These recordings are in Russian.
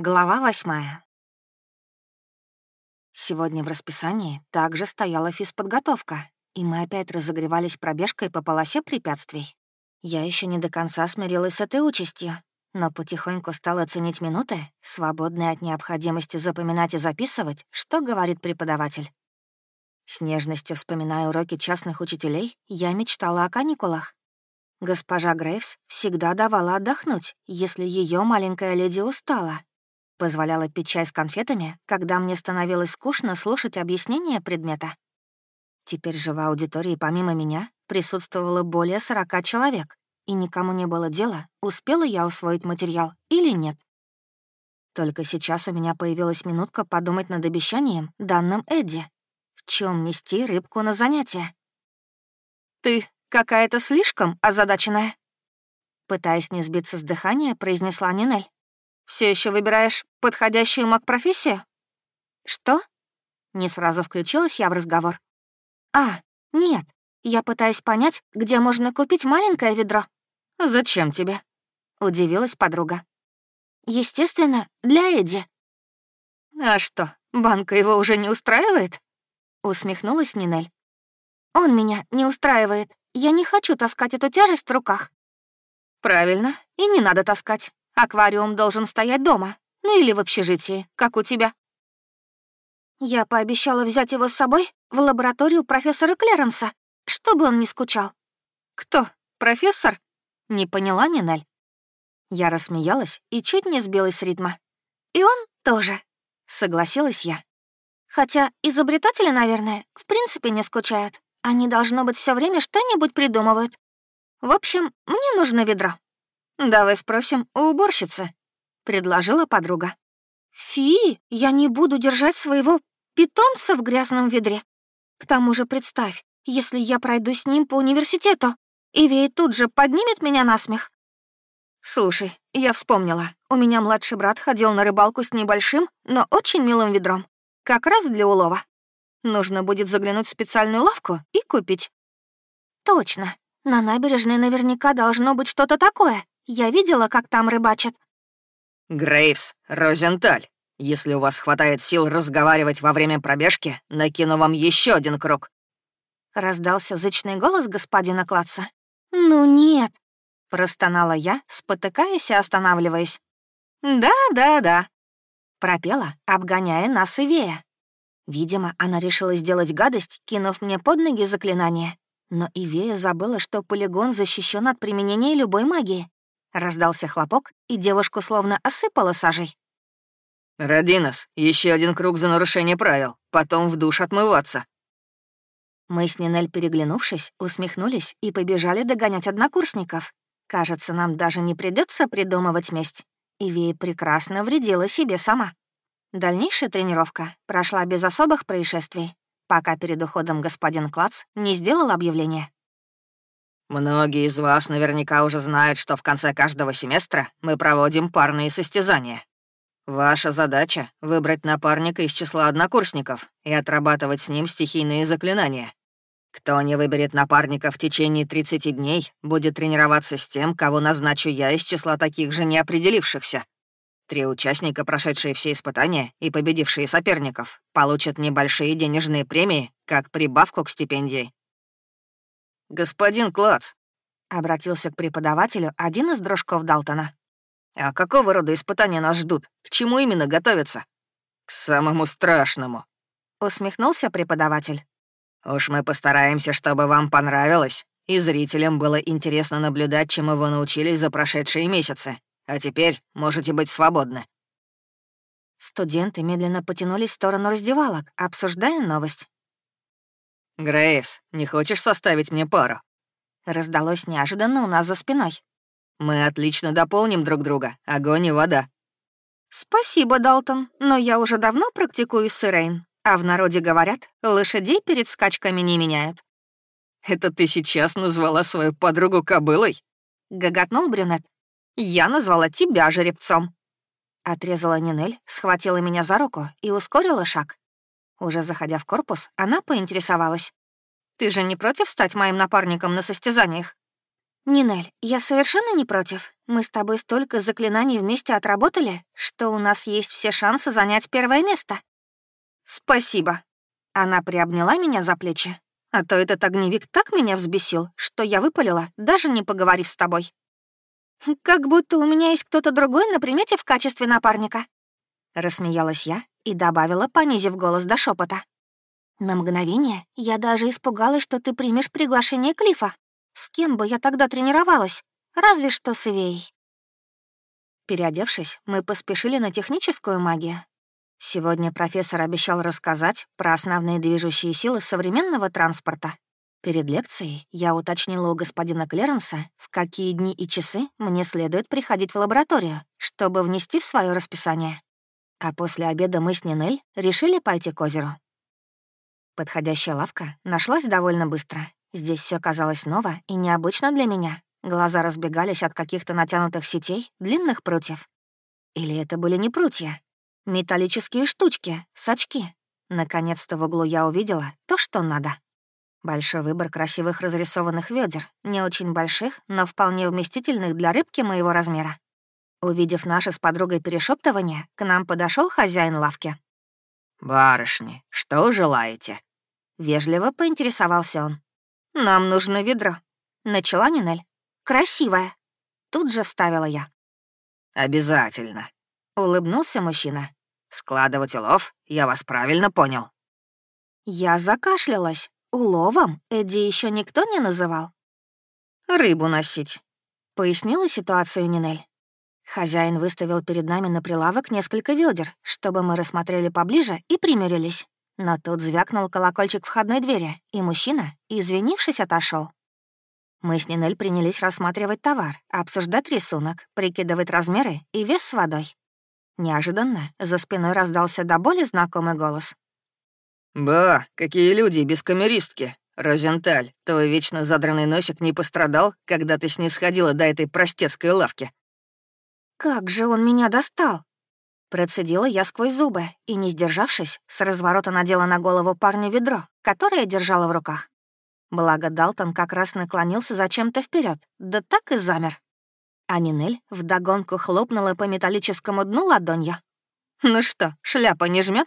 Глава восьмая. Сегодня в расписании также стояла физподготовка, и мы опять разогревались пробежкой по полосе препятствий. Я еще не до конца смирилась с этой участью, но потихоньку стала ценить минуты, свободные от необходимости запоминать и записывать, что говорит преподаватель. С нежностью вспоминая уроки частных учителей, я мечтала о каникулах. Госпожа Грейвс всегда давала отдохнуть, если ее маленькая леди устала, Позволяла пить чай с конфетами, когда мне становилось скучно слушать объяснения предмета. Теперь же в аудитории помимо меня присутствовало более 40 человек, и никому не было дела, успела я усвоить материал или нет. Только сейчас у меня появилась минутка подумать над обещанием, данным Эдди. В чем нести рыбку на занятия? «Ты какая-то слишком озадаченная?» Пытаясь не сбиться с дыхания, произнесла Нинель. Все еще выбираешь подходящую маг-профессию?» «Что?» Не сразу включилась я в разговор. «А, нет, я пытаюсь понять, где можно купить маленькое ведро». «Зачем тебе?» — удивилась подруга. «Естественно, для Эдди». «А что, банка его уже не устраивает?» — усмехнулась Нинель. «Он меня не устраивает. Я не хочу таскать эту тяжесть в руках». «Правильно, и не надо таскать. Аквариум должен стоять дома, ну или в общежитии, как у тебя. Я пообещала взять его с собой в лабораторию профессора Клеренса, чтобы он не скучал. Кто? Профессор? Не поняла Нинель. Я рассмеялась и чуть не сбилась с ритма. И он тоже, согласилась я. Хотя изобретатели, наверное, в принципе не скучают. Они, должно быть, все время что-нибудь придумывают. В общем, мне нужно ведро. «Давай спросим у уборщицы», — предложила подруга. «Фи, я не буду держать своего питомца в грязном ведре. К тому же представь, если я пройду с ним по университету, Ивей тут же поднимет меня на смех». «Слушай, я вспомнила. У меня младший брат ходил на рыбалку с небольшим, но очень милым ведром. Как раз для улова. Нужно будет заглянуть в специальную лавку и купить». «Точно. На набережной наверняка должно быть что-то такое. Я видела, как там рыбачат». «Грейвс, Розенталь, если у вас хватает сил разговаривать во время пробежки, накину вам еще один круг». Раздался зычный голос господина Клаца. «Ну нет», — простонала я, спотыкаясь и останавливаясь. «Да-да-да», — пропела, обгоняя нас и Вея. Видимо, она решила сделать гадость, кинув мне под ноги заклинание. Но Ивея забыла, что полигон защищен от применения любой магии. Раздался хлопок, и девушку словно осыпала сажей. «Родинос, еще один круг за нарушение правил, потом в душ отмываться». Мы с Нинель, переглянувшись, усмехнулись и побежали догонять однокурсников. Кажется, нам даже не придется придумывать месть. Ивея прекрасно вредила себе сама. Дальнейшая тренировка прошла без особых происшествий, пока перед уходом господин Клац не сделал объявление. Многие из вас наверняка уже знают, что в конце каждого семестра мы проводим парные состязания. Ваша задача — выбрать напарника из числа однокурсников и отрабатывать с ним стихийные заклинания. Кто не выберет напарника в течение 30 дней, будет тренироваться с тем, кого назначу я из числа таких же неопределившихся. Три участника, прошедшие все испытания и победившие соперников, получат небольшие денежные премии, как прибавку к стипендии. «Господин Клац», — обратился к преподавателю один из дружков Далтона. «А какого рода испытания нас ждут? К чему именно готовятся?» «К самому страшному», — усмехнулся преподаватель. «Уж мы постараемся, чтобы вам понравилось, и зрителям было интересно наблюдать, чему вы научились за прошедшие месяцы. А теперь можете быть свободны». Студенты медленно потянулись в сторону раздевалок, обсуждая новость. «Грейвс, не хочешь составить мне пару?» Раздалось неожиданно у нас за спиной. «Мы отлично дополним друг друга. Огонь и вода». «Спасибо, Далтон, но я уже давно практикую с Ирейн, а в народе говорят, лошадей перед скачками не меняют». «Это ты сейчас назвала свою подругу кобылой?» — гоготнул брюнет. «Я назвала тебя жеребцом». Отрезала Нинель, схватила меня за руку и ускорила шаг. Уже заходя в корпус, она поинтересовалась. «Ты же не против стать моим напарником на состязаниях?» «Нинель, я совершенно не против. Мы с тобой столько заклинаний вместе отработали, что у нас есть все шансы занять первое место». «Спасибо». Она приобняла меня за плечи. «А то этот огневик так меня взбесил, что я выпалила, даже не поговорив с тобой». «Как будто у меня есть кто-то другой на примете в качестве напарника». Рассмеялась я и добавила, понизив голос до шепота. «На мгновение я даже испугалась, что ты примешь приглашение Клифа. С кем бы я тогда тренировалась? Разве что с Ивеей. Переодевшись, мы поспешили на техническую магию. Сегодня профессор обещал рассказать про основные движущие силы современного транспорта. Перед лекцией я уточнила у господина Клеренса, в какие дни и часы мне следует приходить в лабораторию, чтобы внести в свое расписание. А после обеда мы с Нинель решили пойти к озеру. Подходящая лавка нашлась довольно быстро, Здесь все казалось ново и необычно для меня. Глаза разбегались от каких-то натянутых сетей, длинных прутьев. Или это были не прутья? Металлические штучки, сачки. Наконец-то в углу я увидела то, что надо. Большой выбор красивых разрисованных ведер, не очень больших, но вполне вместительных для рыбки моего размера. Увидев наше с подругой перешептывание, к нам подошел хозяин лавки. «Барышни, что желаете?» Вежливо поинтересовался он. «Нам нужно ведро», — начала Нинель. «Красивое», — тут же вставила я. «Обязательно», — улыбнулся мужчина. «Складывать улов, я вас правильно понял». Я закашлялась. Уловом Эдди еще никто не называл. «Рыбу носить», — пояснила ситуацию Нинель. Хозяин выставил перед нами на прилавок несколько ведер, чтобы мы рассмотрели поближе и примерились. Но тут звякнул колокольчик входной двери, и мужчина, извинившись, отошел. Мы с Нинель принялись рассматривать товар, обсуждать рисунок, прикидывать размеры и вес с водой. Неожиданно за спиной раздался до боли знакомый голос. «Ба, какие люди без камеристки! Розенталь, твой вечно задранный носик не пострадал, когда ты снисходила до этой простецкой лавки?» «Как же он меня достал!» Процедила я сквозь зубы и, не сдержавшись, с разворота надела на голову парню ведро, которое держала в руках. Благо Далтон как раз наклонился зачем-то вперед, да так и замер. А Нинель вдогонку хлопнула по металлическому дну ладонью. «Ну что, шляпа не жмет?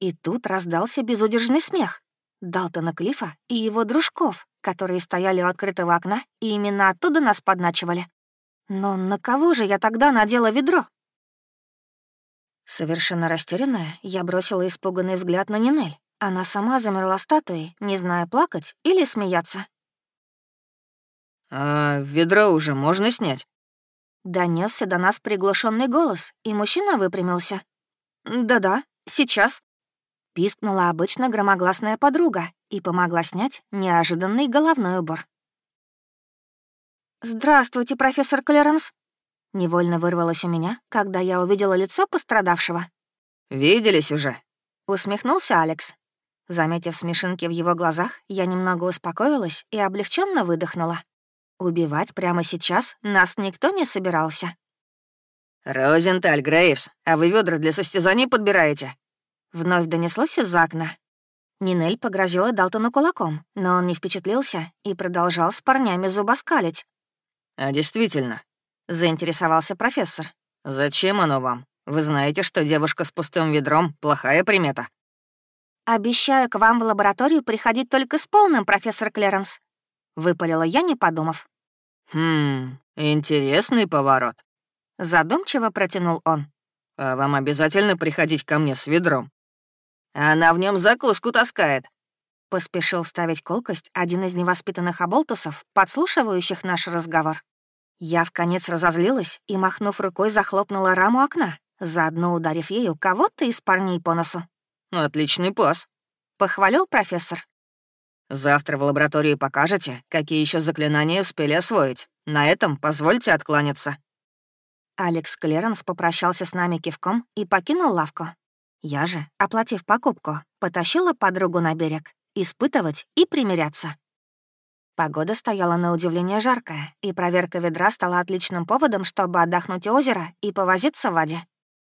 И тут раздался безудержный смех. Далтона Клифа и его дружков, которые стояли у открытого окна, и именно оттуда нас подначивали. Но на кого же я тогда надела ведро? Совершенно растерянная, я бросила испуганный взгляд на Нинель. Она сама замерла статуей, не зная, плакать или смеяться. «А ведро уже можно снять?» Донесся до нас приглушенный голос, и мужчина выпрямился. «Да-да, сейчас», — пискнула обычно громогласная подруга и помогла снять неожиданный головной убор. «Здравствуйте, профессор Клеренс», Невольно вырвалось у меня, когда я увидела лицо пострадавшего. «Виделись уже?» — усмехнулся Алекс. Заметив смешинки в его глазах, я немного успокоилась и облегченно выдохнула. Убивать прямо сейчас нас никто не собирался. «Розенталь, Грейвс, а вы ведра для состязаний подбираете?» Вновь донеслось из окна. Нинель погрозила Далтону кулаком, но он не впечатлился и продолжал с парнями зубоскалить. «А действительно, — заинтересовался профессор. «Зачем оно вам? Вы знаете, что девушка с пустым ведром — плохая примета». «Обещаю к вам в лабораторию приходить только с полным, профессор Клеренс», — выпалила я, не подумав. «Хм, интересный поворот», — задумчиво протянул он. «А вам обязательно приходить ко мне с ведром?» «Она в нем закуску таскает», — поспешил вставить колкость один из невоспитанных оболтусов, подслушивающих наш разговор. Я в конец разозлилась и, махнув рукой, захлопнула раму окна, заодно ударив ею кого-то из парней по носу. «Отличный пас», — похвалил профессор. «Завтра в лаборатории покажете, какие еще заклинания успели освоить. На этом позвольте откланяться». Алекс Клеренс попрощался с нами кивком и покинул лавку. Я же, оплатив покупку, потащила подругу на берег, испытывать и примиряться. Погода стояла на удивление жаркая, и проверка ведра стала отличным поводом, чтобы отдохнуть у озера и повозиться в воде.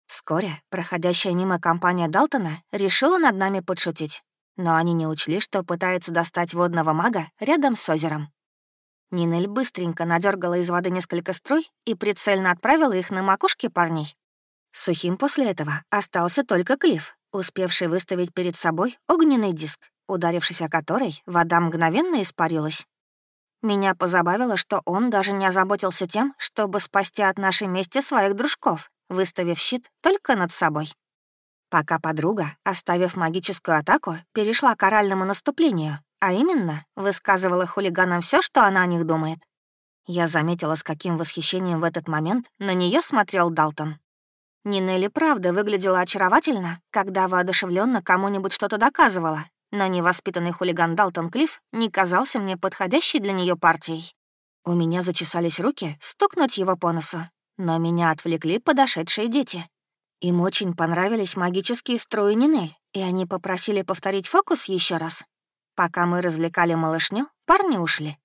Вскоре проходящая мимо компания Далтона решила над нами подшутить. Но они не учли, что пытается достать водного мага рядом с озером. Нинель быстренько надергала из воды несколько струй и прицельно отправила их на макушки парней. Сухим после этого остался только Клифф, успевший выставить перед собой огненный диск, ударившись о который, вода мгновенно испарилась. Меня позабавило, что он даже не озаботился тем, чтобы спасти от нашей мести своих дружков, выставив щит только над собой. Пока подруга, оставив магическую атаку, перешла к оральному наступлению, а именно высказывала хулиганам все, что она о них думает. Я заметила, с каким восхищением в этот момент на нее смотрел Далтон. Нинелли правда выглядела очаровательно, когда воодушевленно кому-нибудь что-то доказывала, но невоспитанный хулиган Далтон Клифф не казался мне подходящей для нее партией. У меня зачесались руки стукнуть его по носу, но меня отвлекли подошедшие дети. Им очень понравились магические струи Нинель, и они попросили повторить фокус еще раз. Пока мы развлекали малышню, парни ушли.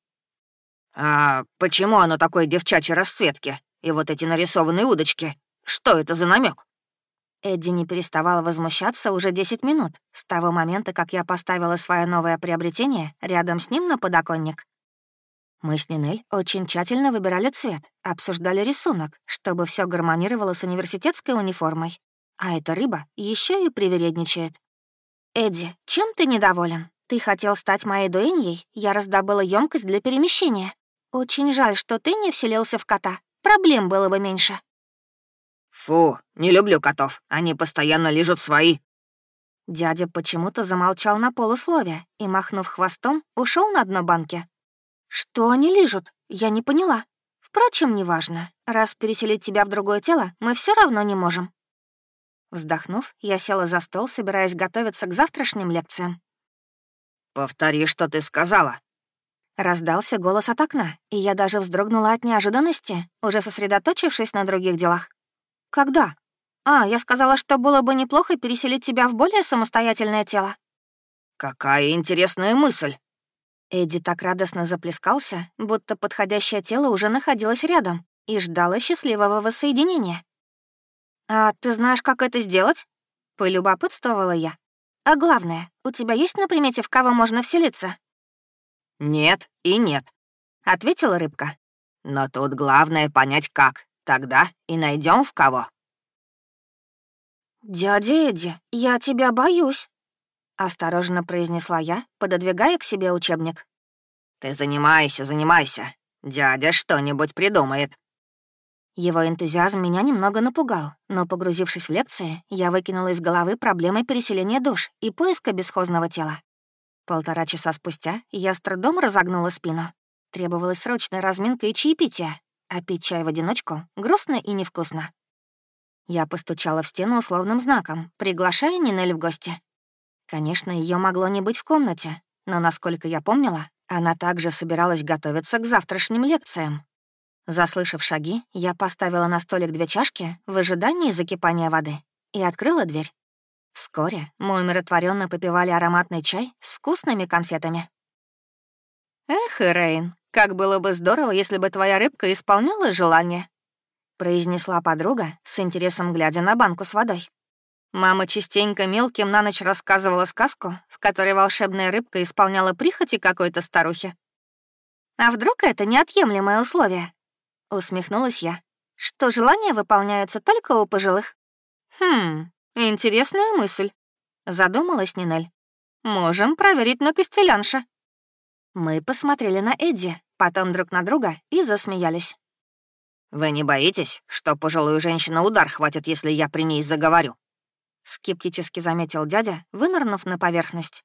«А почему оно такой девчачьей расцветки? И вот эти нарисованные удочки? Что это за намек? Эдди не переставала возмущаться уже 10 минут, с того момента, как я поставила свое новое приобретение рядом с ним на подоконник. Мы с Нинель очень тщательно выбирали цвет, обсуждали рисунок, чтобы все гармонировало с университетской униформой. А эта рыба еще и привередничает. «Эдди, чем ты недоволен? Ты хотел стать моей дуэньей, я раздобыла емкость для перемещения. Очень жаль, что ты не вселился в кота. Проблем было бы меньше». «Фу, не люблю котов. Они постоянно лежат свои». Дядя почему-то замолчал на полусловие и, махнув хвостом, ушел на дно банки. «Что они лежат? Я не поняла. Впрочем, неважно. Раз переселить тебя в другое тело, мы все равно не можем». Вздохнув, я села за стол, собираясь готовиться к завтрашним лекциям. «Повтори, что ты сказала», Раздался голос от окна, и я даже вздрогнула от неожиданности, уже сосредоточившись на других делах. «Когда?» «А, я сказала, что было бы неплохо переселить тебя в более самостоятельное тело». «Какая интересная мысль!» Эдди так радостно заплескался, будто подходящее тело уже находилось рядом и ждало счастливого воссоединения. «А ты знаешь, как это сделать?» — полюбопытствовала я. «А главное, у тебя есть на примете, в кого можно вселиться?» «Нет и нет», — ответила рыбка. «Но тут главное понять, как. Тогда и найдем в кого». «Дядя Эдди, я тебя боюсь», — осторожно произнесла я, пододвигая к себе учебник. «Ты занимайся, занимайся. Дядя что-нибудь придумает». Его энтузиазм меня немного напугал, но, погрузившись в лекции, я выкинула из головы проблемы переселения душ и поиска бесхозного тела. Полтора часа спустя я с трудом разогнула спину. Требовалась срочная разминка и чаепитие, а пить чай в одиночку грустно и невкусно. Я постучала в стену условным знаком, приглашая Нинель в гости. Конечно, ее могло не быть в комнате, но, насколько я помнила, она также собиралась готовиться к завтрашним лекциям. Заслышав шаги, я поставила на столик две чашки в ожидании закипания воды и открыла дверь. Вскоре мы умиротворенно попивали ароматный чай с вкусными конфетами. «Эх, Рейн, как было бы здорово, если бы твоя рыбка исполняла желание», произнесла подруга, с интересом глядя на банку с водой. Мама частенько мелким на ночь рассказывала сказку, в которой волшебная рыбка исполняла прихоти какой-то старухи. «А вдруг это неотъемлемое условие?» — усмехнулась я. «Что желания выполняются только у пожилых?» «Хм, интересная мысль», — задумалась Нинель. «Можем проверить на Костелянша». Мы посмотрели на Эдди, потом друг на друга и засмеялись. «Вы не боитесь, что пожилую женщину удар хватит, если я при ней заговорю?» Скептически заметил дядя, вынырнув на поверхность.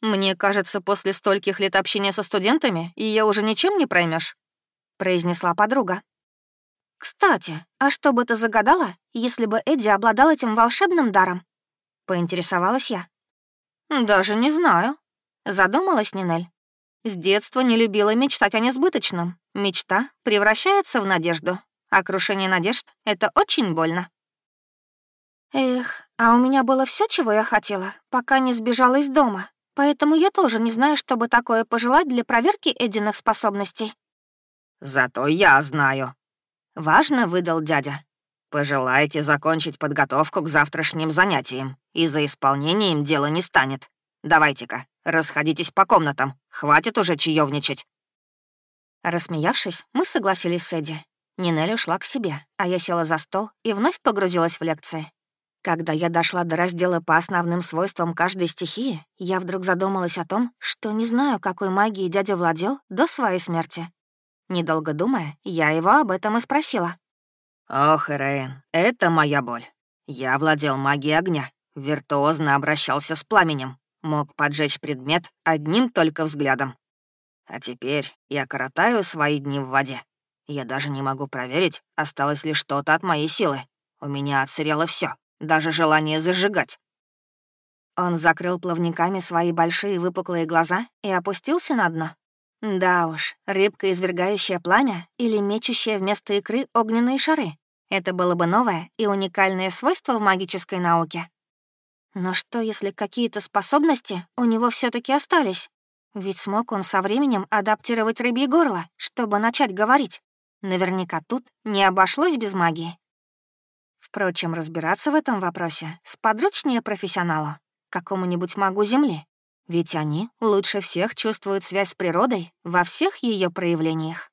«Мне кажется, после стольких лет общения со студентами ее уже ничем не проймешь, произнесла подруга. «Кстати, а что бы ты загадала, если бы Эдди обладал этим волшебным даром?» — поинтересовалась я. «Даже не знаю», — задумалась Нинель. С детства не любила мечтать о несбыточном. Мечта превращается в надежду, а крушение надежд — это очень больно. Эх, а у меня было все, чего я хотела, пока не сбежала из дома. Поэтому я тоже не знаю, что бы такое пожелать для проверки Эдиных способностей. «Зато я знаю», — важно выдал дядя. «Пожелайте закончить подготовку к завтрашним занятиям, и за исполнением дело не станет. Давайте-ка, расходитесь по комнатам, хватит уже чаевничать». Рассмеявшись, мы согласились с Эдди. Нинель ушла к себе, а я села за стол и вновь погрузилась в лекции. Когда я дошла до раздела по основным свойствам каждой стихии, я вдруг задумалась о том, что не знаю, какой магией дядя владел до своей смерти. Недолго думая, я его об этом и спросила. «Ох, Рейн, это моя боль. Я владел магией огня, виртуозно обращался с пламенем, мог поджечь предмет одним только взглядом. А теперь я коротаю свои дни в воде. Я даже не могу проверить, осталось ли что-то от моей силы. У меня отсырело все, даже желание зажигать. Он закрыл плавниками свои большие выпуклые глаза и опустился на дно. Да уж, рыбка, извергающая пламя или мечущая вместо икры огненные шары. Это было бы новое и уникальное свойство в магической науке. Но что, если какие-то способности у него все таки остались? Ведь смог он со временем адаптировать рыбье горло, чтобы начать говорить. Наверняка тут не обошлось без магии. Впрочем, разбираться в этом вопросе сподручнее профессионалу, какому-нибудь магу Земли. Ведь они лучше всех чувствуют связь с природой во всех ее проявлениях.